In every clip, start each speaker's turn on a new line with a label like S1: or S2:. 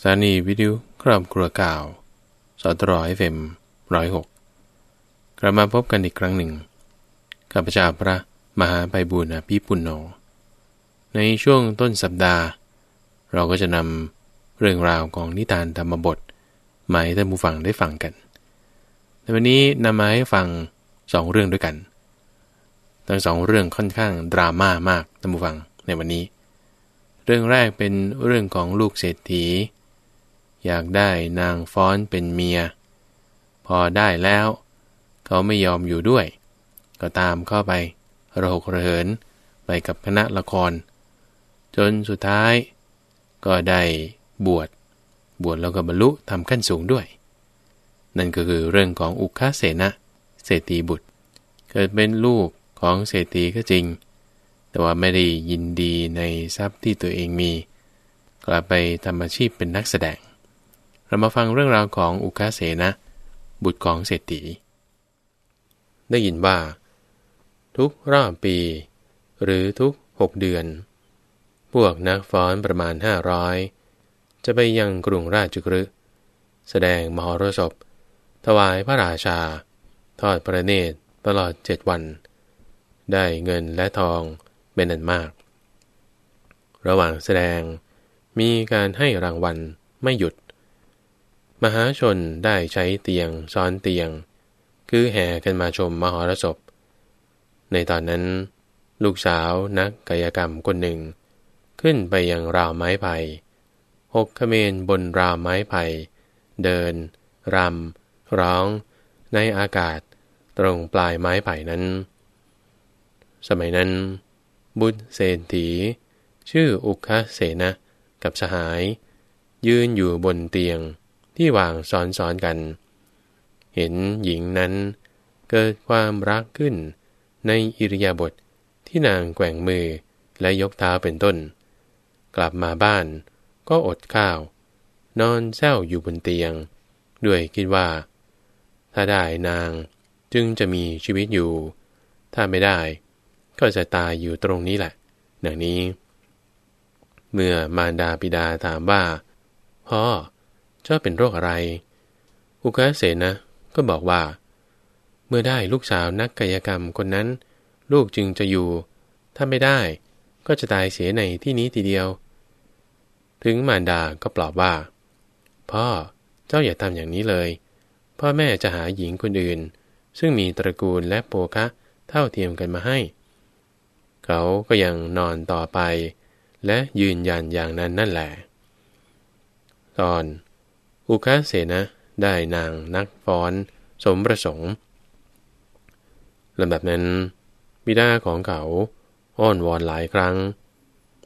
S1: สถานีวิทยุครอบครัวก่าวสตรอยเฟมร้อยหกกลับมาพบกันอีกครั้งหนึ่งข้าพเจ้าพระมหาไปบุญอภิปุณโญในช่วงต้นสัปดาห์ เราก็จะนำเรื่องราวของนิทานธรรมบทมาให้ท่านผู้ฟังได้ฟังกันในวันนี้นำมาให้ฟังสองเรื่องด้วยกัน ทั้งสองเรื่องค่อนข้างดราม่ามากท่านผู้ฟังในวันนี้ เรื่องแรกเป็นเรื่องของลูกเศรษฐี อยากได้นางฟ้อนเป็นเมีย พอได้แล้ว เขาไม่ยอมอยู่ด้วย ก็ตามเข้าไประหกระเหินไปกับคณะละคร จนสุดท้าย ก็ได้บวช บวชแล้วก็บรรลุทำขั้นสูงด้วย นั่นก็คือเรื่องของอุคาเสนะเศรษฐีบุตร เกิดเป็นลูกของเศรษฐีก็จริง แต่ว่าไม่ได้ยินดีในทรัพย์ที่ตัวเองมี กลับไปทำอาชีพเป็นนักแสดง เรามาฟังเรื่องราวของอุคาเสนะ บุตรของเศรษฐี ได้ยินว่า ทุกรอบปี หรือทุกหกเดือน พวกนักฟ้อนประมาณห้าร้อยจะไปยังกรุงราชกฤห์แสดงมหรสพ ถวายพระราชา ทอดพระเนตรตลอดเจ็ดวัน ได้เงินและทองเป็นอันมาก ระหว่างแสดงมีการให้รางวัลไม่หยุด มหาชนได้ใช้เตียงซ้อนเตียง คือแห่กันมาชมมหรสพ ในตอนนั้น ลูกสาวนักกายกรรมคนหนึ่ง ขึ้นไปยังราวไม้ไผ่หกขเมนบนราวไม้ไผ่เดิน รำ ร้อง ในอากาศตรงปลายไม้ไผ่นั้น สมัยนั้น บุตรเศรษฐี ชื่ออุคเสนะกับสหาย ยืนอยู่บนเตียง ที่วางซ้อนซ้อนกัน เห็นหญิงนั้น เกิดความรักขึ้น ในอิริยาบถทที่นางแกว่งมือและยกเท้าเป็นต้น กลับมาบ้านก็อดข้าว นอนเศร้าอยู่บนเตียง ด้วยคิดว่า ถ้าได้นางจึงจะมีชีวิตอยู่ ถ้าไม่ได้ ก็จะตายอยู่ตรงนี้แหละดังนี้ เมื่อมารดาปิดาถามว่า พ่อ เจ้าเป็นโรคอะไร อุกาเสนะก็บอกว่า เมื่อได้ลูกสาวนักกายกรรมคนนั้น ลูกจึงจะอยู่ ถ้าไม่ได้ก็จะตายเสียในที่นี้ทีเดียว ถึงมารดาก็ปลอบว่า พ่อเจ้าอย่าทำอย่างนี้เลย พ่อแม่จะหาหญิงคนอื่น ซึ่งมีตระกูลและโปคะเท่าเทียมกันมาให้ เขาก็ยังนอนต่อไป และยืนยันอย่างนั้นนั่นแหละ ตอน อุคาเสนะได้นางนักฟ้อนสมประสงค์ลำดับนั้นบิดาของเขาอ้อนวอนหลายครั้ง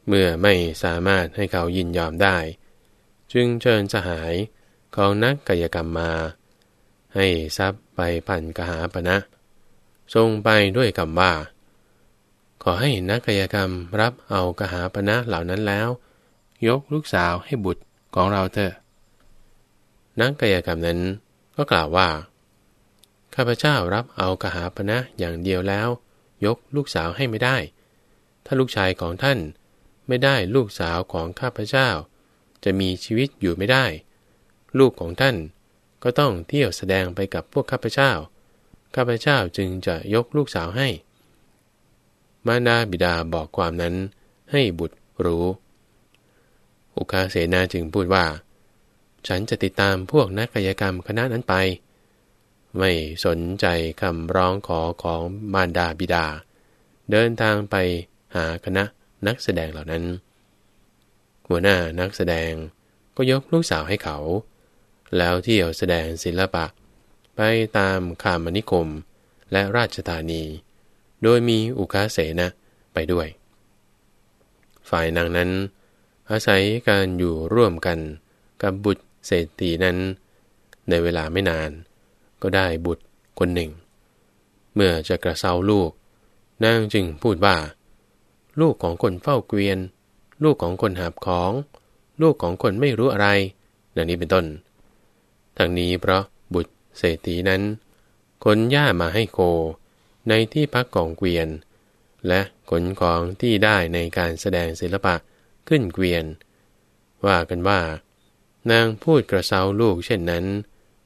S1: เมื่อไม่สามารถให้เขายินยอมได้ จึงเชิญสหายของนักกายกรรมมา ให้ทรัพย์ไปพันกหาปณะทรงไปด้วยคำว่า ขอให้นักกายกรรมรับเอากหาปณะเหล่านั้นแล้ว ยกลูกสาวให้บุตรของเราเถอะ นักกายกรรมนั้นก็กล่าวว่า ข้าพเจ้ารับเอากหาปณะอย่างเดียวแล้ว ยกลูกสาวให้ไม่ได้ ถ้าลูกชายของท่านไม่ได้ลูกสาวของข้าพเจ้า จะมีชีวิตอยู่ไม่ได้ ลูกของท่านก็ต้องเที่ยวแสดงไปกับพวกข้าพเจ้า ข้าพเจ้าจึงจะยกลูกสาวให้ มารดาบิดาบอกความนั้นให้บุตรรู้ อุคาเสนาจึงพูดว่า ฉันจะติดตามพวกนักกายกรรมคณะนั้นไป ไม่สนใจคำร้องขอของมารดาบิดา เดินทางไปหาคณะนักแสดงเหล่านั้น หัวหน้านักแสดงก็ยกลูกสาวให้เขา แล้วเที่ยวแสดงศิลปะ ไปตามคามนิคมและราชธานี โดยมีอุคาเสนะไปด้วย ฝ่ายนางนั้น อาศัยการอยู่ร่วมกันกับบุตร เศรษฐีนั้น ในเวลาไม่นาน ก็ได้บุตรคนหนึ่ง เมื่อจะกระเซาลูก นางจึงพูดว่า ลูกของคนเฝ้าเกวียน ลูกของคนหาบของ ลูกของคนไม่รู้อะไรดังนี้เป็นต้น ทั้งนี้เพราะบุตรเศรษฐีนั้นขนหญ้ามาให้โค ในที่พักของเกวียน และขนของที่ได้ในการแสดงศิลปะขึ้นเกวียน ว่ากันว่า นางพูดกระเซาลูกเช่นนั้น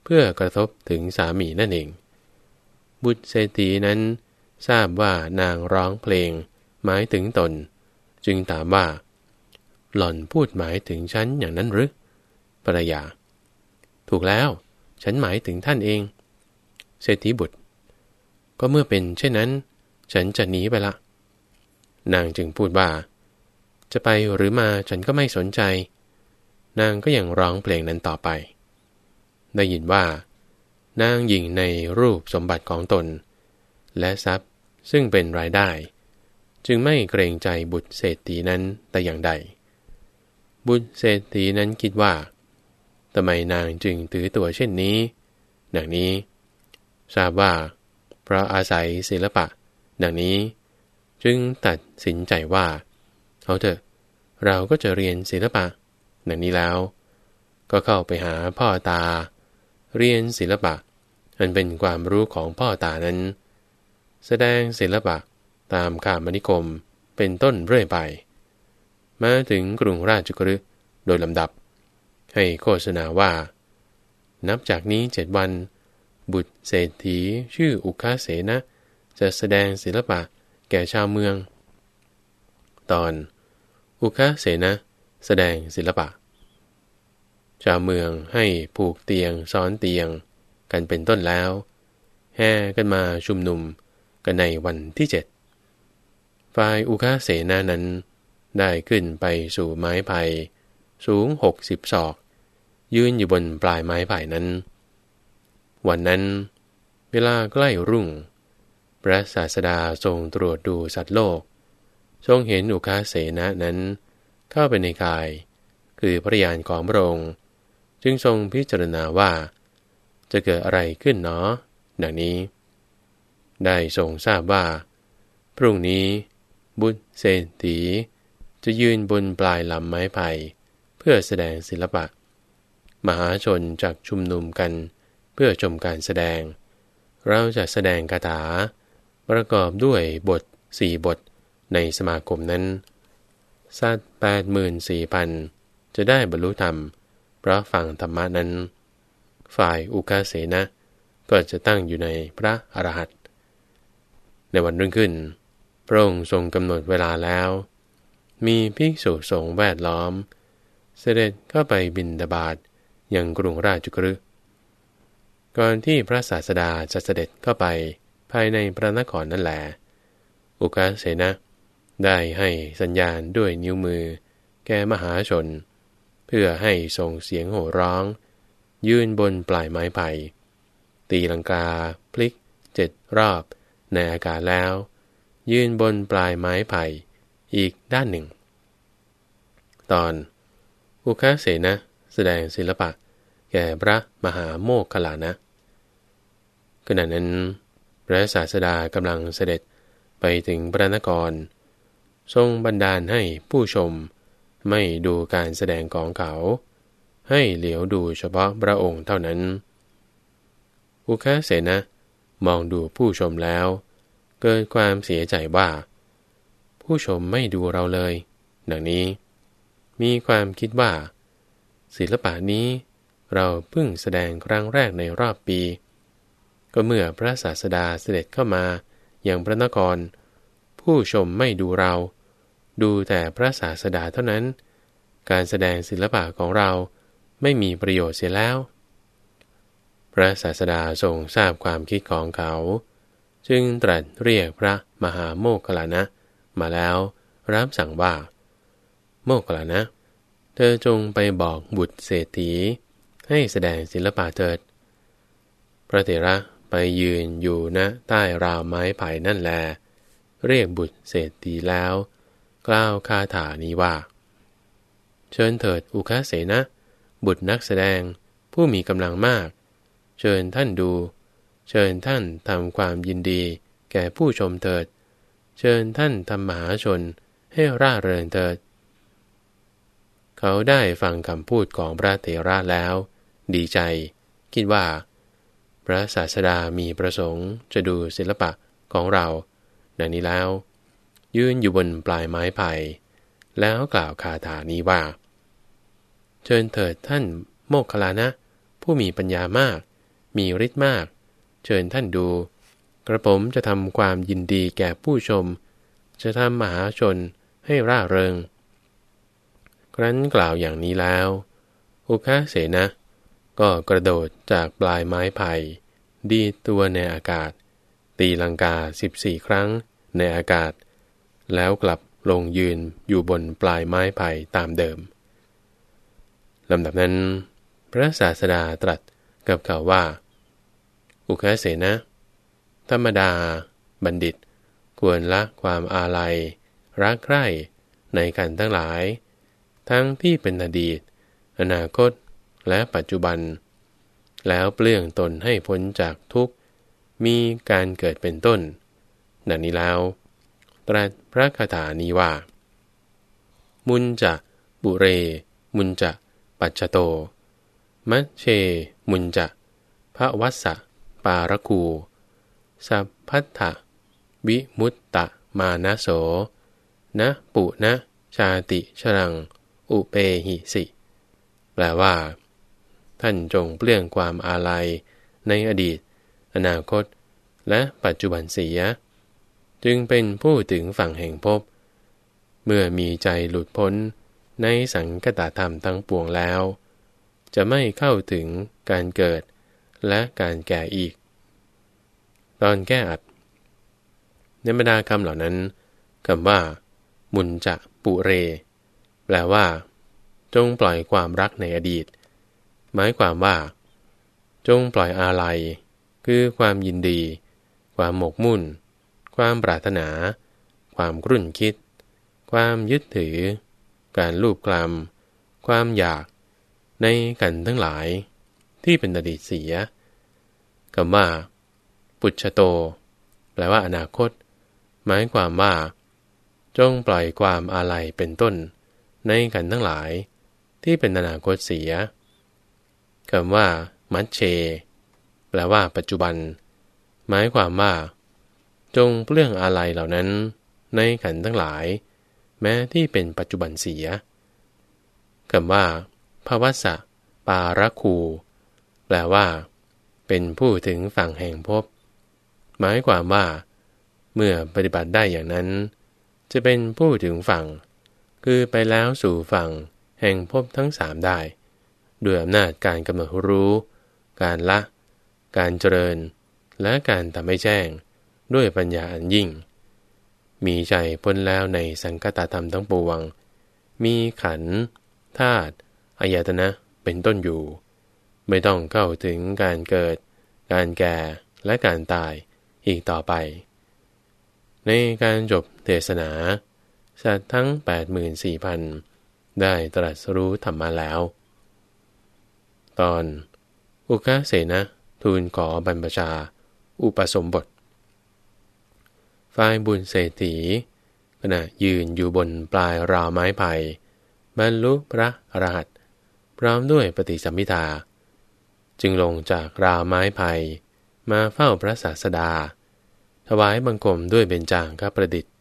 S1: เพื่อกระทบถึงสามีนั่นเอง บุตรเศรษฐีนั้น ทราบว่านางร้องเพลง หมายถึงตน จึงถามว่า หล่อนพูดหมายถึงฉันอย่างนั้นหรือภรรยา ถูกแล้ว ฉันหมายถึงท่านเอง เศรษฐีบุตร ก็เมื่อเป็นเช่นนั้น ฉันจะหนีไปละ นางจึงพูดว่า จะไปหรือมาฉันก็ไม่สนใจ นางก็ยังร้องเพลงนั้นต่อไป ได้ยินว่า นางยิงในรูปสมบัติของตน และทรัพย์ซึ่งเป็นรายได้ จึงไม่เกรงใจบุตรเศรษฐีนั้นแต่อย่างใด บุตรเศรษฐีนั้นคิดว่าทำไมนางจึงถือตัวเช่นนี้ดังนี้ ทราบว่า เพราะอาศัยศิลปะ ดังนี้ จึงตัดสินใจว่า เอาเถอะ เราก็จะเรียนศิลปะ ดังนี้แล้ว ก็เข้าไปหาพ่อตา เรียนศิลปะ อันเป็นความรู้ของพ่อตานั้น แสดงศิลปะตามขามนิคมเป็นต้นเรื่อยไป มาถึงกรุงราชกฤห์โดยลำดับ ให้โฆษณาว่า นับจากนี้เจ็ดวัน บุตรเศรษฐีชื่ออุคาเสนะ จะแสดงศิลปะแก่ชาวเมือง ตอน อุคาเสนะ แสดงศิลปะ ชาวเมืองให้ผูกเตียงซ้อนเตียง กันเป็นต้นแล้ว แห่กันมาชุมนุมกันในวันที่เจ็ดฝ่ายอุคาเสนานั้น ได้ขึ้นไปสู่ไม้ไผ่สูงหกสิบศอก ยืนอยู่บนปลายไม้ไผ่นั้น วันนั้น เวลาใกล้รุ่ง พระศาสดาทรงตรวจดูสัตว์โลก ทรงเห็นอุคาเสนะนั้น เข้าไปในกาย คือพระยานของพระองค์จึงทรงพิจารณาว่า จะเกิดอะไรขึ้นเนาะดังนี้ ได้ทรงทราบว่า พรุ่งนี้บุตรเศรษฐีจะยืนบนปลายลำไม้ไผ่เพื่อแสดงศิลปะ มหาชนจากชุมนุมกันเพื่อชมการแสดง เราจะแสดงคาถา ประกอบด้วยบทสี่บทในสมาคมนั้น สัตว์แปดหมื่นสี่พันจะได้บรรลุธรรม เพราะฟังธรรมะนั้น ฝ่ายอุคาเสนะก็จะตั้งอยู่ในพระอรหันต์ในวันรุ่งขึ้น พระองค์ทรงกำหนดเวลาแล้ว มีภิกษุสงฆ์แวดล้อม เสด็จเข้าไปบินดาบาดยังกรุงราชกฤห์ก่อนที่พระศาสดาจะเสด็จเข้าไปภายในพระนครนั่นแหละอุกาเสนะ ได้ให้สัญญาณด้วยนิ้วมือ แก่มหาชน เพื่อให้ส่งเสียงโห่ร้อง ยืนบนปลายไม้ไผ่ตีลังกา พลิกเจ็ดรอบ ในอากาศแล้ว ยืนบนปลายไม้ไผ่อีกด้านหนึ่ง ตอน อุคาเสนะแสดงศิลปะ แก่พระมหาโมกขลานะขณะนั้น พระศาสดากำลังเสด็จไปถึงพระนคร ทรงบันดาลให้ผู้ชม ไม่ดูการแสดงของเขา ให้เหลียวดูเฉพาะพระองค์เท่านั้น อุคาเสนะมองดูผู้ชมแล้ว เกิดความเสียใจว่า ผู้ชมไม่ดูเราเลย ดังนี้ มีความคิดว่า ศิลปะนี้เราเพิ่งแสดงครั้งแรกในรอบปี ก็เมื่อพระศาสดาเสด็จเข้ามาอย่างพระนคร ผู้ชมไม่ดูเรา ดูแต่พระศาสดาเท่านั้น การแสดงศิลปะของเราไม่มีประโยชน์เสียแล้ว พระศาสดาทรงทราบความคิดของเขา จึงตรัสเรียกพระมหาโมกขลานะ มาแล้วรับสั่งว่า โมกขลานะ เธอจงไปบอกบุตรเศรษฐี ให้แสดงศิลปะเถิด พระเถระไปยืนอยู่ณใต้ราวไม้ไผ่นั่นแล เรียกบุตรเศรษฐีแล้ว กล่าวคาถานี้ว่า เชิญเถิดอุคาเสนะ บุตรนักแสดงผู้มีกำลังมาก เชิญท่านดู เชิญท่านทำความยินดี แก่ผู้ชมเถิด เชิญท่านทำมหาชนให้ร่าเริงเถิด เขาได้ฟังคำพูดของพระเถระแล้ว ดีใจ คิดว่า พระศาสดามีประสงค์จะดูศิลปะของเราดังนี้แล้ว ยืนอยู่บนปลายไม้ไผ่แล้วกล่าวคาถานี้ว่า เชิญเถิดท่านโมกขลานะ ผู้มีปัญญามาก มีฤทธิ์มาก เชิญท่านดู กระผมจะทำความยินดีแก่ผู้ชม จะทำมหาชนให้ร่าเริง ครั้นกล่าวอย่างนี้แล้ว อุคาเสนะ ก็กระโดดจากปลายไม้ไผ่ ดีตัวในอากาศ ตีลังกาสิบสี่ครั้งในอากาศ แล้วกลับลงยืนอยู่บนปลายไม้ไผ่ตามเดิมลำดับนั้น พระศาสดาตรัสกับเขาว่า อุคเสนะ ธรรมดา บัณฑิต ควรละความอาลัย รักใคร่ในกันทั้งหลาย ทั้งที่เป็นอดีต อนาคตและปัจจุบัน แล้วเปลื้องตนให้พ้นจากทุกข์ มีการเกิดเป็นต้น ดังนี้แล้ว ตรัสพระคาถานี้ว่า มุนจะบุเร มุนจะปัจจโต มัชเช มุนจะพระวัสสะปารคูสัพพัทธะวิมุตตะมานะโส นะปุนะชาติชรัง อุเปหิสิ แปลว่า ท่านจงเปลี่ยงความอาลัย ในอดีต อนาคต และปัจจุบันเสีย จึงเป็นผู้ถึงฝั่งแห่งภพ เมื่อมีใจหลุดพ้นในสังกตธรรมทั้งปวงแล้ว จะไม่เข้าถึงการเกิดและการแก่อีก ตอนแก้อัดในบรรดาคำเหล่านั้นคำว่า มุนจะปุเร แปลว่า จงปล่อยความรักในอดีต หมายความว่า จงปล่อยอาลัย คือความยินดี ความหมกมุ่น ความปรารถนา ความกรุ่นคิด ความยึดถือ การลูบกลำความอยาก ในกันทั้งหลาย ที่เป็นอดีตเสียคำว่า ปุชโต แปลว่าอนาคต หมายความว่า จงปล่อยความอาลัยเป็นต้น ในกันทั้งหลาย ที่เป็นอนาคตเสียคำว่า มัชเช แปลว่า ปัจจุบัน หมายความว่า จงเปลื้องอาลัยเหล่านั้น ในขันทั้งหลาย แม้ที่เป็นปัจจุบันเสียคำว่าภวสะปาระคู แปลว่า เป็นผู้ถึงฝั่งแห่งภพหมายความว่า เมื่อปฏิบัติได้อย่างนั้น จะเป็นผู้ถึงฝั่ง คือไปแล้วสู่ฝั่งแห่งภพทั้งสามได้ด้วยอำนาจการกำหนดรู้ การละ การเจริญ และการทำให้แจ้ง ด้วยปัญญาอันยิ่ง มีใจพ้นแล้วในสังกตธรรมทั้งปวง มีขันธาตุอายตนะเป็นต้นอยู่ ไม่ต้องเข้าถึงการเกิด การแก่และการตายอีกต่อไป ในการจบเทศนา สัตว์ทั้ง 84,000 ได้ตรัสรู้ธรรมมาแล้ว ตอน อุคาเสนะทูลขอบรรพชา อุปสมบท ฝ่ายบุญเศรษฐีขณะยืนอยู่บนปลายราวไม้ไผ่บรรลุพระอรหัตพร้อมด้วยปฏิสัมพิทา จึงลงจากราวไม้ไผ่มาเฝ้าพระศาสดา ถวายบังคมด้วยเบญจางคประดิษฐ์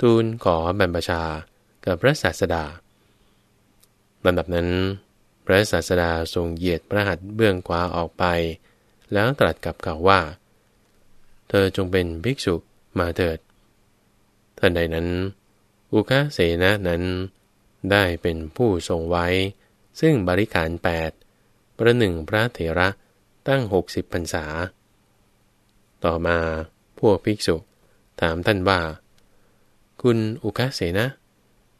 S1: ทูลขอบรรพชากับพระศาสดาลำดับนั้น พระศาสดาทรงเหยียดพระหัตถ์เบื้องขวาออกไป แล้วตรัสกับเขาว่า เธอจงเป็นภิกษุ มาเถิดท่านใดนั้น อุคาเสนะนั้น ได้เป็นผู้ทรงไว้ ซึ่งบริการแปดประหนึ่งพระเถระตั้งหกสิบพรรษา ต่อมาพวกภิกษุ ถามท่านว่า คุณอุคาเสนะ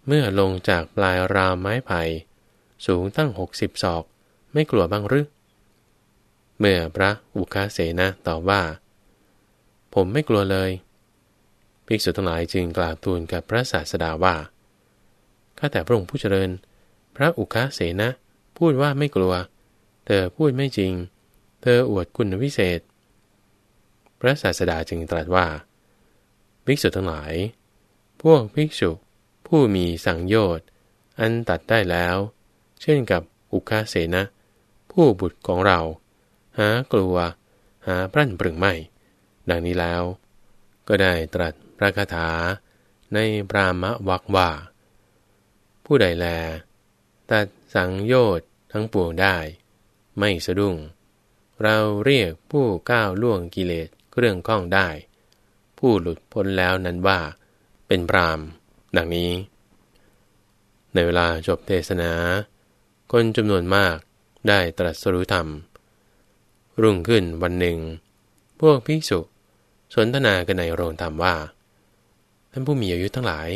S1: เมื่อลงจากปลายรามไม้ไผ่ สูงตั้งหกสิบศอก ไม่กลัวบ้างหรือเมื่อพระอุคาเสนะตอบว่า ผมไม่กลัวเลย ภิกษุทั้งหลายจึงกล่าวทูลกับพระศาสดาว่า ข้าแต่พระองค์ผู้เจริญ พระอุคาเสนะพูดว่าไม่กลัว เธอพูดไม่จริง เธออวดคุณวิเศษ พระศาสดาจึงตรัสว่า ภิกษุทั้งหลาย พวกภิกษุผู้มีสังโยชน์ อันตัดได้แล้ว เช่นกับอุคาเสนะ ผู้บุตรของเรา หากลัว หาพรั่นปรึงไม่ ดังนี้แล้ว ก็ได้ตรัส พระคาถาในปรามวักว่า ผู้ใดแล ตัดสังโยชน์ทั้งปวงได้ ไม่สะดุ้ง เราเรียกผู้ก้าวล่วงกิเลสเครื่องข้องได้ ผู้หลุดพ้นแล้วนั้นว่า เป็นพรามดังนี้ ในเวลาจบเทศนา คนจำนวนมากได้ตรัสรู้ธรรม รุ่งขึ้นวันหนึ่ง พวกภิกษุสนทนากันในโรงธรรมว่า ท่านผู้มีอายุทั้งหลาย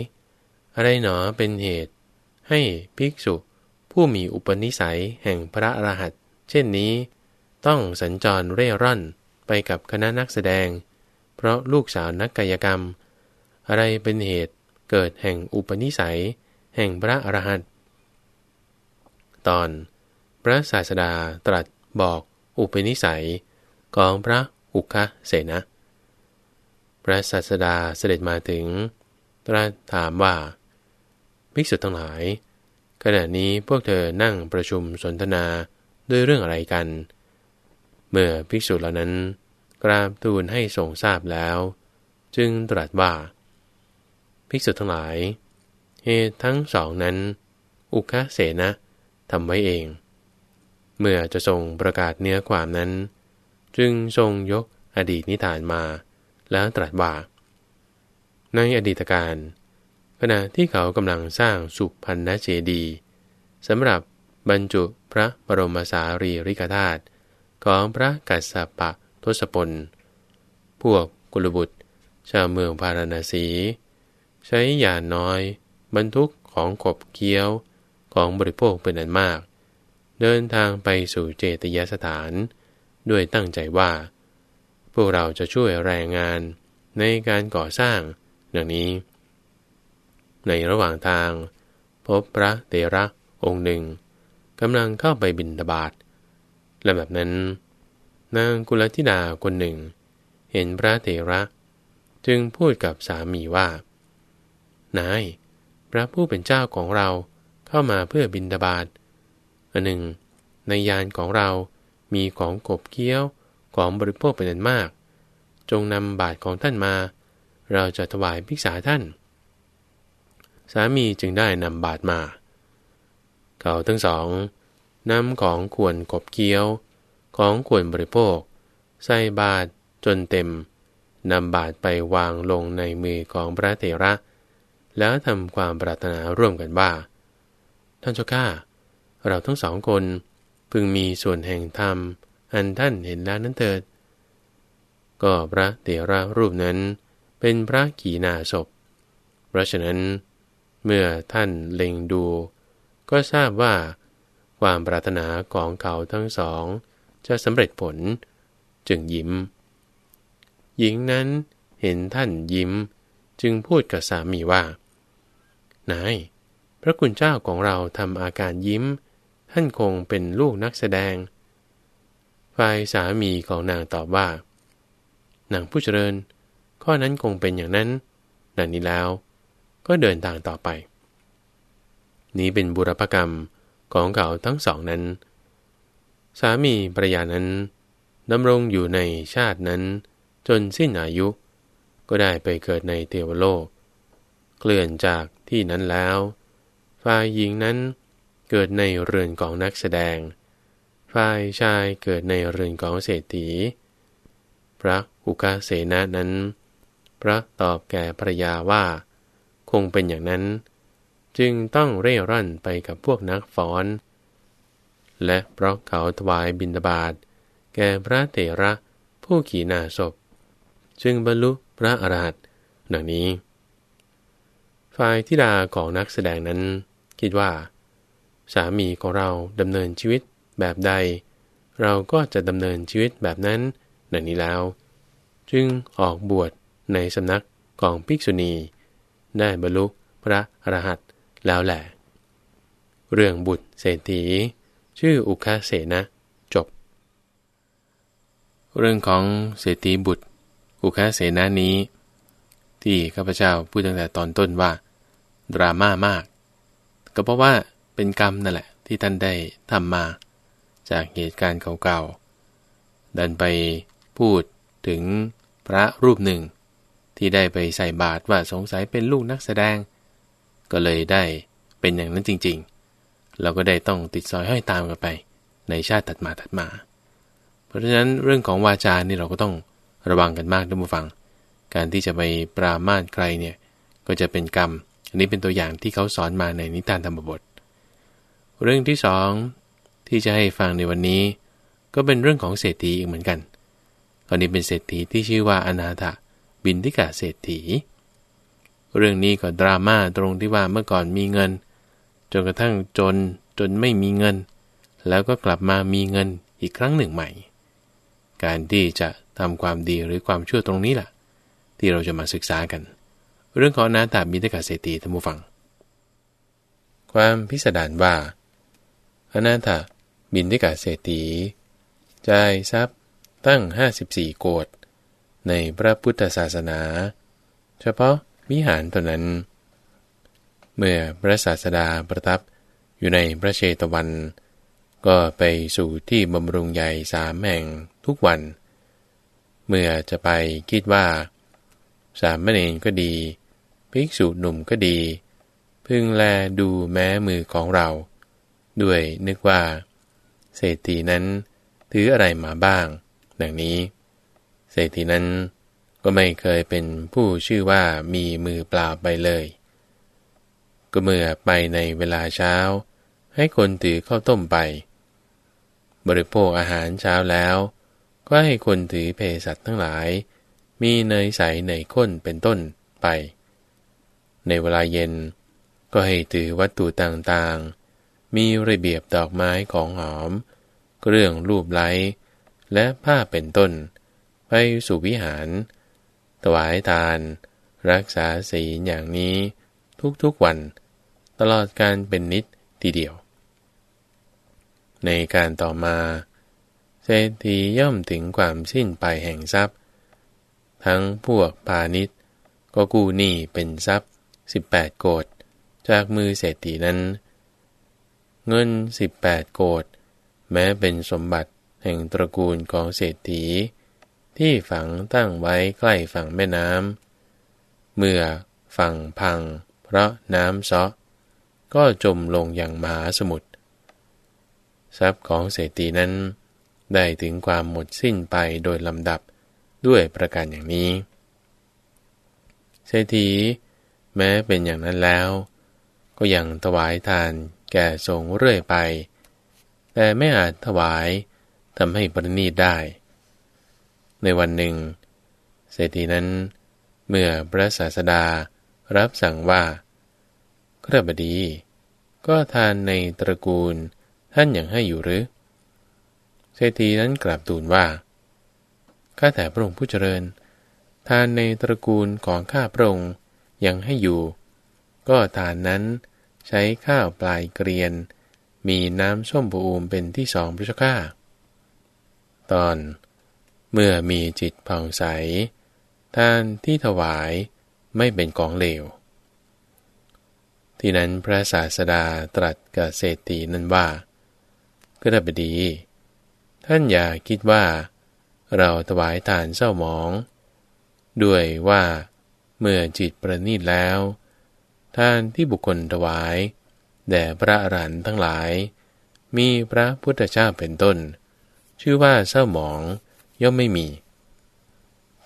S1: อะไรหนอเป็นเหตุ ให้ภิกษุ ผู้มีอุปนิสัยแห่งพระอรหันต์เช่นนี้ ต้องสัญจรเร่ร่อนไปกับคณะนักแสดง เพราะลูกสาวนักกายกรรม อะไรเป็นเหตุเกิดแห่งอุปนิสัย แห่งพระอรหันต์ตอน พระศาสดาตรัสบอกอุปนิสัยของพระอุคเสนะ พระศาสดาเสด็จมาถึง ตรัสถามว่า ภิกษุทั้งหลาย ขณะนี้พวกเธอนั่งประชุมสนทนาด้วยเรื่องอะไรกัน เมื่อภิกษุเหล่านั้น กราบทูลให้ทรงทราบแล้ว จึงตรัสว่า ภิกษุทั้งหลาย เหตุทั้งสองนั้น อุคเสนะทำไว้เอง เมื่อจะทรงประกาศเนื้อความนั้น จึงทรงยกอดีตนิทานมา แล้วตรัสว่า ในอดีตการขณะที่เขากำลังสร้างสุพันนเจดีสำหรับบรรจุพระบรมสารีริกธาตุของพระกัสสปะทศพล พวกกุลบุตร ชาวเมืองพาราณสี ใช้ยานน้อย บรรทุกของขบเคี้ยวของบริโภคเป็นอันมาก เดินทางไปสู่เจตยสถาน ด้วยตั้งใจว่า พวกเราจะช่วยแรงงานในการก่อสร้าง ดังนี้ ในระหว่างทาง พบพระเตระองค์หนึ่งกำลังเข้าไปบินทบาทและแบบนั้น นางกุลธิดาคนหนึ่ง เห็นพระเตระ จึงพูดกับสามีว่า นาย พระผู้เป็นเจ้าของเราเข้ามาเพื่อบินทบาทอันหนึ่ง ในยานของเรามีของกบเคี้ยว ของบริโภคเป็นอันมาก จงนำบาทของท่านมา เราจะถวายภิกษาท่าน สามีจึงได้นำบาตรมา เขาทั้งสองนำของควรกบเคี้ยว ของควรบริโภค ใส่บาตรจนเต็มนำบาตรไปวางลงในมือของพระเถระ แล้วทำความปรารถนาร่วมกันว่า ท่านเจ้าข้าเราทั้งสองคนพึงมีส่วนแห่งธรรม อันท่านเห็นแล้วนั้นเถิด ก็พระเถระรูปนั้นเป็นพระขีณาศพเพราะฉะนั้น เมื่อท่านเล็งดู ก็ทราบว่า ความปรารถนาของเขาทั้งสอง จะสำเร็จผล จึงยิ้ม หญิงนั้นเห็นท่านยิ้ม จึงพูดกับสามีว่า นาย พระคุณเจ้าของเราทำอาการยิ้ม ท่านคงเป็นลูกนักแสดง ฝ่ายสามีของนางตอบว่า นางผู้เจริญ ข้อนั้นคงเป็นอย่างนั้นดังนี้แล้ว ก็เดินทางต่อไป นี้เป็นบุรพกรรมของเขาทั้งสองนั้น สามีภรรยานั้นดำรงอยู่ในชาตินั้น จนสิ้นอายุ ก็ได้ไปเกิดในเทวโลก เคลื่อนจากที่นั้นแล้ว ฝ่ายหญิงนั้นเกิดในเรือนของนักแสดง ฝ่ายชายเกิดในเรือนของเศรษฐี พระอุกาเสนานั้น พระตอบแก่ภรรยาว่า คงเป็นอย่างนั้น จึงต้องเร่ร่อนไปกับพวกนักฟ้อน และเพราะเขาถวายบิณฑบาตแก่พระเถระผู้ขี่นาศพ จึงบรรลุพระอรหันต์ดังนี้ ฝ่ายทิดาของนักแสดงนั้นคิดว่า สามีของเราดำเนินชีวิต แบบใด เราก็จะดำเนินชีวิตแบบนั้นดังนี้แล้ว จึงออกบวชในสำนักของภิกษุณี ได้บรรลุพระอรหันต์แล้วแหละ เรื่องบุตรเศรษฐี ชื่ออุคาเสนะจบ เรื่องของเศรษฐีบุตร อุคาเสนานี้ ที่ข้าพเจ้าพูดตั้งแต่ตอนต้นว่า ดราม่ามาก ก็เพราะว่าเป็นกรรมนั่นแหละที่ท่านได้ทำมา จากเหตุการณ์เก่าๆ ดันไปพูดถึงพระรูปหนึ่ง ที่ได้ไปใส่บาตรว่าสงสัยเป็นลูกนักแสดง ก็เลยได้เป็นอย่างนั้นจริงๆ เราก็ได้ต้องติดซอยห้อยตามกันไป ในชาติถัดมาถัดมา เพราะฉะนั้นเรื่องของวาจานี่เราก็ต้องระวังกันมากท่านผู้ฟัง การที่จะไปปรามาสใครเนี่ยก็จะเป็นกรรม อันนี้เป็นตัวอย่างที่เขาสอนมาในนิทานธรรมบท เรื่องที่สอง ที่จะให้ฟังในวันนี้ ก็เป็นเรื่องของเศรษฐีอีกเหมือนกันตอนนี้เป็นเศรษฐีที่ชื่อว่าอนาถบินทิกาเศรษฐี เรื่องนี้ก็ดราม่าตรงที่ว่าเมื่อก่อนมีเงิน จนกระทั่งจนจนไม่มีเงิน แล้วก็กลับมามีเงินอีกครั้งหนึ่งใหม่ การที่จะทำความดีหรือความชั่วตรงนี้แหละที่เราจะมาศึกษากัน เรื่องของนาตาบินทิกาเศรษฐีท่านผู้ฟัง ความพิสดารว่าอนาถ บินทิกาเศรษฐีจ่ายทรัพย์ตั้ง 54 โกดในพระพุทธศาสนา เฉพาะวิหารตัวนั้น เมื่อพระศาสดาประทับอยู่ในพระเชตวัน ก็ไปสู่ที่บำรุงใหญ่สามแห่งทุกวัน เมื่อจะไปคิดว่า สามเณรก็ดีภิกษุหนุ่มก็ดี พึงแลดูแม้มือของเรา ด้วยนึกว่า เศรษฐีนั้นถืออะไรมาบ้าง ดังนี้ เศรษฐีนั้นก็ไม่เคยเป็นผู้ชื่อว่ามีมือเปล่าไปเลย ก็เมื่อไปในเวลาเช้า ให้คนถือข้าวต้มไป บริโภคอาหารเช้าแล้ว ก็ให้คนถือเพสัตทั้งหลาย มีเนยใสเนยข้นเป็นต้นไป ในเวลาเย็นก็ให้ถือวัตถุต่างๆ มีระเบียบดอกไม้ของหอม เครื่องรูปไล้และผ้าเป็นต้น ไปสู่วิหาร ถวายทาน รักษาศีลอย่างนี้ทุกๆวัน ตลอดการเป็นนิดทีเดียว ในการต่อมา เศรษฐีย่อมถึงความสิ้นไปแห่งทรัพย์ ทั้งพวกพาณิชย์ก็กู้หนี้เป็นทรัพย์ 18 โกดจากมือเศรษฐีนั้น เงิน 18 โกด แม้เป็นสมบัติแห่งตระกูลของเศรษฐี ที่ฝังตั้งไว้ใกล้ฝั่งแม่น้ำเมื่อฝั่งพัง เพราะน้ำซาะก็จมลงอย่างมหาสมุทรทรัพย์ของเศรษฐีนั้น ได้ถึงความหมดสิ้นไปโดยลำดับด้วยประการอย่างนี้ เศรษฐีแม้เป็นอย่างนั้นแล้ว ก็ยังถวายทานแก่ทรงเรื่อยไป แต่ไม่อาจถวายทำให้ประณีตได้ ในวันหนึ่ง เศรษฐีนั้น เมื่อพระศาสดารับสั่งว่าครบดี ก็ทานในตระกูลท่านอย่างให้อยู่หรือ เศรษฐีนั้นกราบทูลว่า ข้าแต่พระองค์ผู้เจริญ ทานในตระกูลของข้าพระองค์ยังให้อยู่ ก็ทานนั้นใช้ข้าวปลายเกรียน มีน้ำส้มบูมเป็นที่สองพระเจ้าข้าตอน เมื่อมีจิตผ่องใสทานที่ถวายไม่เป็นของเลว ที่นั้นพระศาสดาตรัสกับเศรษฐีนั้นว่าก็ได้บดี ท่านอย่าคิดว่า เราถวายทานเศร้าหมอง ด้วยว่าเมื่อจิตประณีตแล้ว ทานที่บุคคลถวาย แด่พระอรหันต์ทั้งหลาย มีพระพุทธเจ้าเป็นต้น ชื่อว่าเศร้าหมองย่อมไม่มี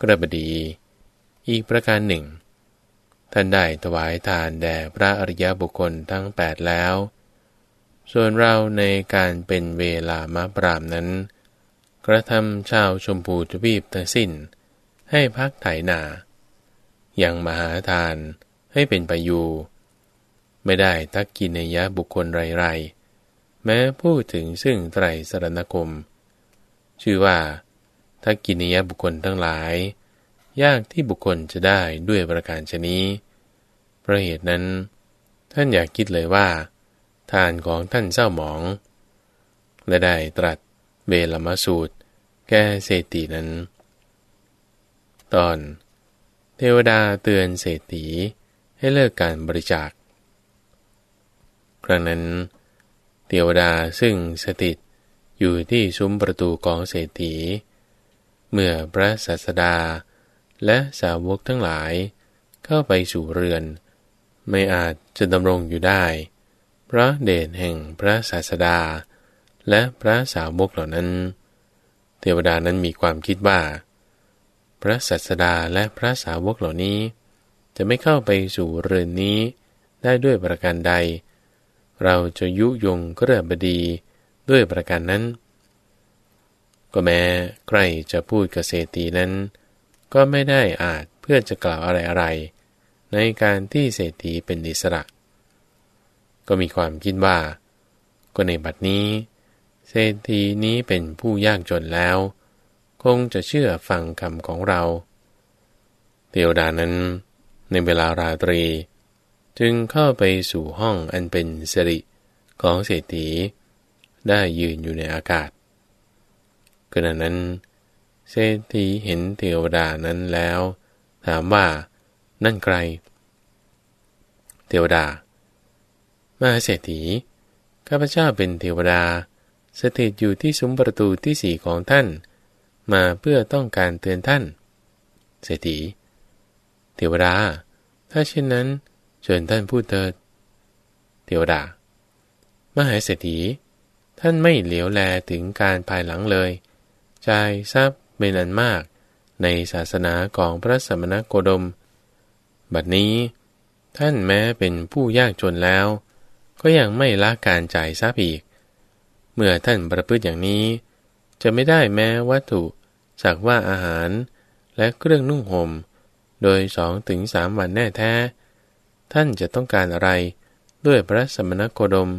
S1: กระบดี อีกประการหนึ่ง ท่านได้ถวายทานแด่พระอริยบุคคลทั้งแปดแล้ว ส่วนเราในการเป็นเวลามาปรามนั้น กระทำชาวชมพูทวีปทั้งสิ้น ให้พักไถนา อย่างมหาทานให้เป็นไปอยู่ ไม่ได้ทักกินยะบุคคลไรๆ แม้พูดถึงซึ่งไตรสรณคม ชื่อว่าถ้ากินิยบุคคลทั้งหลาย ยากที่บุคคลจะได้ด้วยประการชนี้เพราะเหตุนั้น ท่านอยากคิดเลยว่า ทานของท่านเศร้าหมอง และได้ตรัสเบลมาสูตร แก้เศรษฐีนั้น ตอน เทวดาเตือนเศรษฐีให้เลิกการบริจาค ครั้งนั้น เทวดาซึ่งสถิตอยู่ที่ซุ้มประตูของเศรษฐี เมื่อพระศาสดาและสาวกทั้งหลายเข้าไปสู่เรือน ไม่อาจจะดำรงอยู่ได้เพระเดชแห่งพระศาสดา และพระสาวกเหล่านั้น เทวดานั้นมีความคิดว่า พระศาสดาและพระสาวกเหล่านี้ จะไม่เข้าไปสู่เรือนนี้ได้ด้วยประการใด เราจะยุยงเครือบดีด้วยประการนั้น ก็แม้ใครจะพูดเกษตรีนั้น ก็ไม่ได้อาจเพื่อจะกล่าวอะไรอะไรในการที่เศรษฐีเป็นอิสระ ก็มีความคิดว่า ก็ในบัดนี้ เศรษฐีนี้เป็นผู้ยากจนแล้ว คงจะเชื่อฟังคำของเราเทวดานั้น ในเวลาราตรี จึงเข้าไปสู่ห้องอันเป็นสิริของเศรษฐี ได้ยืนอยู่ในอากาศขณะนั้น เศรษฐีเห็นเทวดานั้นแล้ว ถามว่านั่นใคร เทวดา มาเศรษฐีข้าพเจ้าเป็นเทวดา สถิตอยู่ที่ซุ้มประตูที่สี่ของท่าน มาเพื่อต้องการเตือนท่าน เศรษฐี เทวดา ถ้าเช่นนั้น เชิญท่านพูดเถิด เทวดา มหาเศรษฐี ท่านไม่เหลียวแลถึงการภายหลังเลยจ่ายทรัพย์เป็นอันมากในศาสนาของพระสมณโคดม บัดนี้ ท่านแม้เป็นผู้ยากจนแล้ว ก็ยังไม่ละการจ่ายทรัพย์อีก เมื่อท่านประพฤติอย่างนี้ จะไม่ได้แม้วัตถุสักว่าอาหารและเครื่องนุ่งหม่ม โดยสองถึงสามวันแน่แท้ ท่านจะต้องการอะไร ด้วยพระสมณโคดม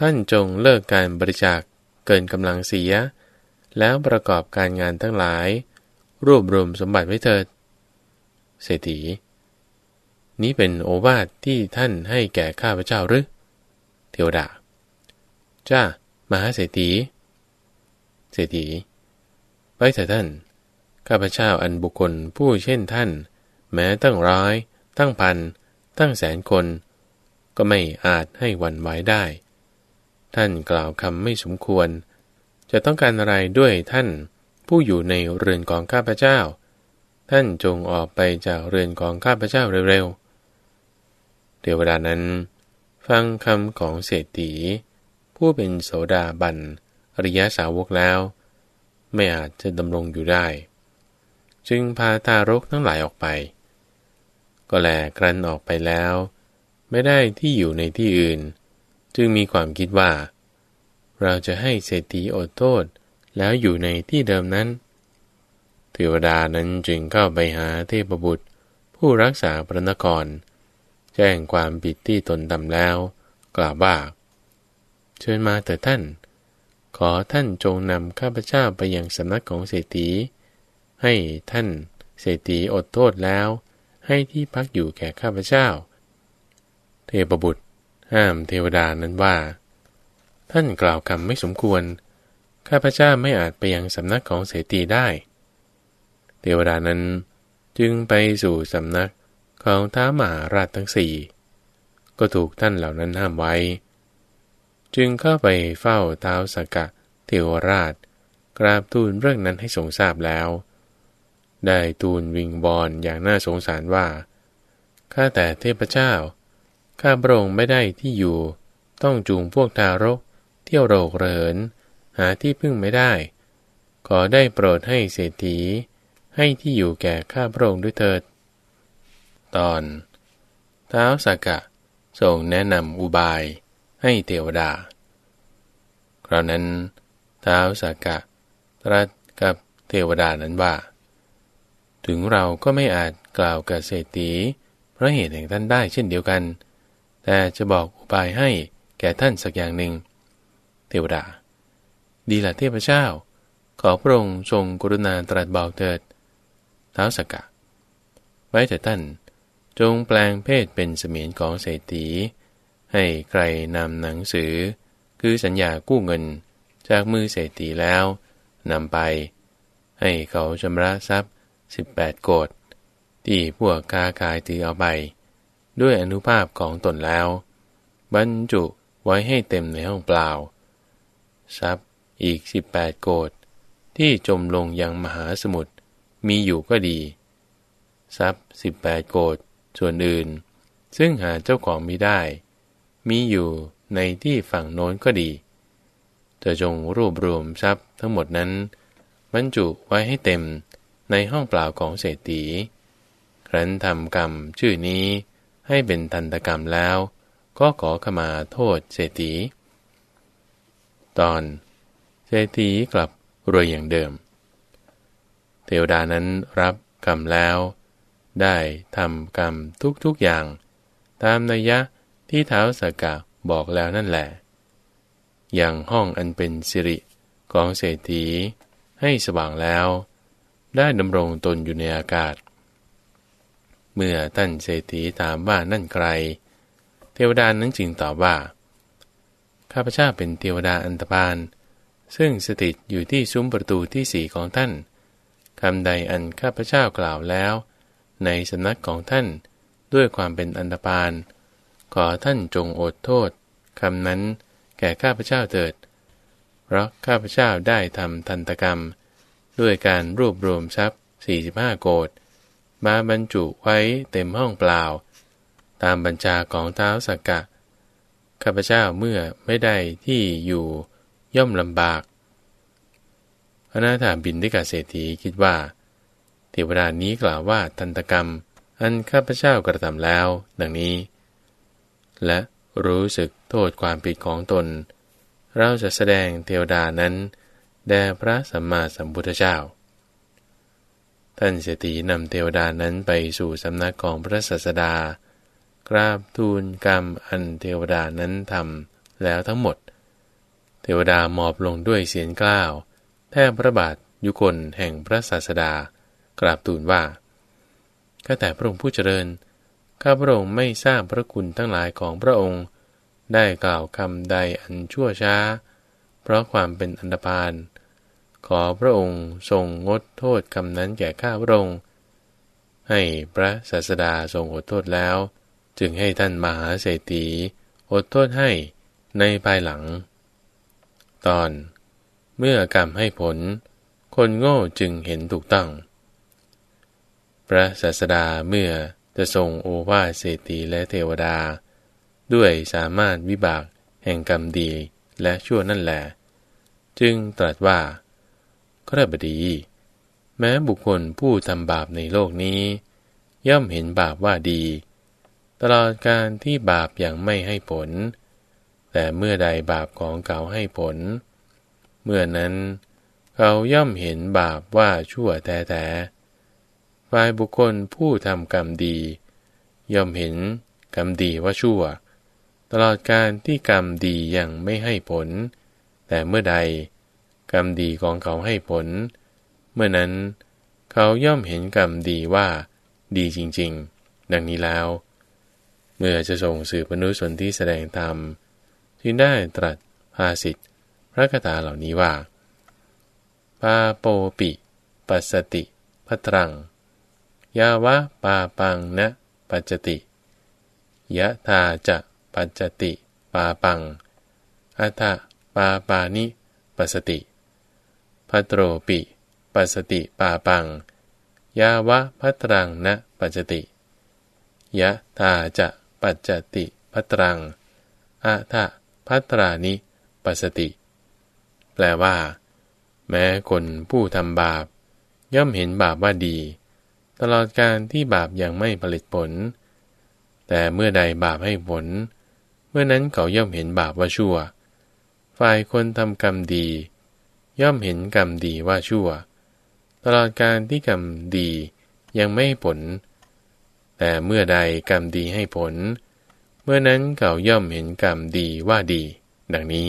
S1: ท่านจงเลิกการบริจาคเกินกำลังเสีย แล้วประกอบการงานทั้งหลาย รวบรวมสมบัติไว้เถิด เศรษฐี นี้เป็นโอวาทที่ท่านให้แก่ข้าพเจ้าหรือ เทวดา จ้า มหาเศรษฐี เศรษฐี ไปเถิดท่าน ข้าพเจ้าอันบุคคลผู้เช่นท่าน แม้ตั้งร้อย ตั้งพัน ตั้งแสนคน ก็ไม่อาจให้วันไหวได้ ท่านกล่าวคำไม่สมควร จะต้องการอะไรด้วยท่านผู้อยู่ในเรือนของข้าพเจ้า ท่านจงออกไปจากเรือนของข้าพเจ้าเร็วๆเทวดานั้น ฟังคำของเศรษฐี ผู้เป็นโสดาบันอริยสาวกแล้ว ไม่อาจจะดำรงอยู่ได้ จึงพาทารกทั้งหลายออกไป ก็แลกรันออกไปแล้ว ไม่ได้ที่อยู่ในที่อื่น จึงมีความคิดว่า เราจะให้เศรษฐีอดโทษแล้วอยู่ในที่เดิมนั้นเทวดานั้นจึงเข้าไปหาเทพบุตร ผู้รักษาพระนคร แจ้งความผิดที่ตนทำแล้ว กล่าวว่าเชิญมาเถิดท่าน ขอท่านจงนำข้าพเจ้าไปยังสำนักของเศรษฐี ให้ท่านเศรษฐีอดโทษแล้ว ให้ที่พักอยู่แก่ข้าพเจ้า เทพบุตร ห้ามเทวดานั้นว่า ท่านกล่าวคำไม่สมควร ข้าพเจ้าไม่อาจไปยังสำนักของเสตีได้ เทวดานั้นจึงไปสู่สำนักของท้ามหาราชทั้งสี่ก็ถูกท่านเหล่านั้นห้ามไว้ จึงเข้าไปเฝ้าเท้าสกกะเทวราช กราบทูลเรื่องนั้นให้ทรงทราบแล้ว ได้ทูลวิงบอลอย่างน่าสงสารว่า ข้าแต่เทพเจ้า ข้าพระองค์ไม่ได้ที่อยู่ ต้องจูงพวกทารก เที่ยวโรกเริน หาที่พึ่งไม่ได้ ขอได้โปรดให้เศรษฐี ให้ที่อยู่แก่ข้าพระองค์ด้วยเถิด ตอน เท้าสากะทรงแนะนำอุบายให้เทวดา คราวนั้น เท้าสากะตรัสกับเทวดานั้นว่า ถึงเราก็ไม่อาจกล่าวกับเศรษฐีเพราะเหตุแห่งท่านได้เช่นเดียวกัน แต่จะบอกอุบายให้แก่ท่านสักอย่างหนึ่ง เทวดา ดีละเทพเจ้า ขอพระองค์ทรงกรุณาตรัสบอกเถิดท้าสกกะ ไว้แต่ท่าน จงแปลงเพศเป็นเสมียนของเศรษฐี ให้ใครนำหนังสือ คือสัญญากู้เงินจากมือเศรษฐีแล้วนำไป ให้เขาชำระทรัพย์ 18 โกดที่พวกค้าขายถือเอาไป ด้วยอนุภาพของตนแล้ว บรรจุไว้ให้เต็มในห้องเปล่า ทรัพย์อีก 18 โกดที่จมลงยังมหาสมุทรมีอยู่ก็ดี ทรัพย์ 18 โกดส่วนอื่น ซึ่งหาเจ้าของไม่ได้ มีอยู่ในที่ฝั่งโน้นก็ดีจะจงรวบรวมทรัพย์ทั้งหมดนั้น บรรจุไว้ให้เต็ม ในห้องเปล่าของเศรษฐี ครั้นทำกรรมชื่อนี้ให้เป็นทันตกรรมแล้ว ก็ขอขมาโทษเศรษฐี ตอน เศรษฐีกลับรวยอย่างเดิม เทวดานั้นรับกรรมแล้ว ได้ทำกรรมทุกๆอย่าง ตามนัยยะที่เท้าสกกะบอกแล้วนั่นแหละ อย่างห้องอันเป็นสิริของเศรษฐีให้สว่างแล้ว ได้ดำรงตนอยู่ในอากาศ เมื่อท่านเศรษฐีถามว่านั่นใคร เทวดานั้นจึงตอบว่า ข้าพเจ้าเป็นเทวดาอันตบาน ซึ่งสถิตอยู่ที่ซุ้มประตูที่สี่ของท่านคำใดอันข้าพเจ้ากล่าวแล้ว ในสำนักของท่านด้วยความเป็นอันตบาน ขอท่านจงอดโทษคำนั้นแก่ข้าพเจ้าเถิด เพราะข้าพเจ้าได้ทำทันตกรรม ด้วยการรวบรวมทรัพย์ 45 โกดมาบรรจุไว้เต็มห้องเปล่า ตามบัญชาของเท้าสักกะ ข้าพเจ้าเมื่อไม่ได้ที่อยู่ย่อมลำบากพระนาถาบินทิกาเศรษฐีคิดว่า เทวดานี้กล่าวว่าทันตกรรม อันข้าพเจ้ากระทำแล้ว ดังนี้ และรู้สึกโทษความผิดของตน เราจะแสดงเทวดานั้น แด่พระสัมมาสัมพุทธเจ้า ท่านเศรษฐีนำเทวดานั้นไปสู่สำนักของพระศาสดา กราบทูลกรรมอันเทวดานั้นทำแล้วทั้งหมด เทวดาหมอบลงด้วยเสียงกล้าวแทบพระบาทยุคนแห่งพระศาสดา กราบทูลว่าข้าแต่พระองค์ผู้เจริญ ข้าพระองค์ไม่ทราบพระคุณทั้งหลายของพระองค์ ได้กล่าวคำใดอันชั่วช้า เพราะความเป็นอันดพาน ขอพระองค์ทรงงดโทษคำนั้นแก่ข้าพระองค์ให้พระศาสดาทรงอดโทษแล้ว จึงให้ท่านมหาเศรษฐีอดโทษให้ในภายหลัง ตอน เมื่อกรรมให้ผล คนโง่จึงเห็นถูกต้อง พระศาสดาเมื่อจะทรงโอวาเศรษฐีและเทวดา ด้วยสามารถวิบากแห่งกรรมดีและชั่วนั่นแหละ จึงตรัสว่า ก็ได้บดี แม้บุคคลผู้ทำบาปในโลกนี้ ย่อมเห็นบาปว่าดี ตลอดการที่บาปอย่างไม่ให้ผล แต่เมื่อใดบาปของเขาให้ผล เมื่อนั้น เขาย่อมเห็นบาปว่าชั่วแท้ฝ่ายบุคคลผู้ทำกรรมดี ย่อมเห็นกรรมดีว่าชั่ว ตลอดการที่กรรมดียังไม่ให้ผล แต่เมื่อใด รรมดีของเขาให้ผล เมื่อนั้น เขาย่อมเห็นกรรมดีว่าดีจริงๆ ดังนี้แล้ว เมื่อจะส่งสื่อมนุษย์สนที่แสดงธรรมจึงได้ตรัสภาสิทธิพระคาถาเหล่านี้ว่าปาโปปิปัสสติพัตรัง ยาวะปาปังนะปัจจติยะธาจะปัจจติปาปังอัฏปาปานิปัสติ พัตโรปิปัสติปาปัง ยาวะพัตรังนะปัจจติ ยะธาจะปัจจติพัตรังอัฏพัตรานิปัสติ แปลว่า แม้คนผู้ทำบาป ย่อมเห็นบาปว่าดี ตลอดการที่บาปยังไม่ผลิตผล แต่เมื่อใดบาปให้ผล เมื่อนั้นเขาย่อมเห็นบาปว่าชั่ว ฝ่ายคนทำกรรมดี ย่อมเห็นกรรมดีว่าชั่ว ตลอดการที่กรรมดียังไม่ผล แต่เมื่อใดกรรมดีให้ผล เมื่อนั้นเขาย่อมเห็นกรรมดีว่าดี ดังนี้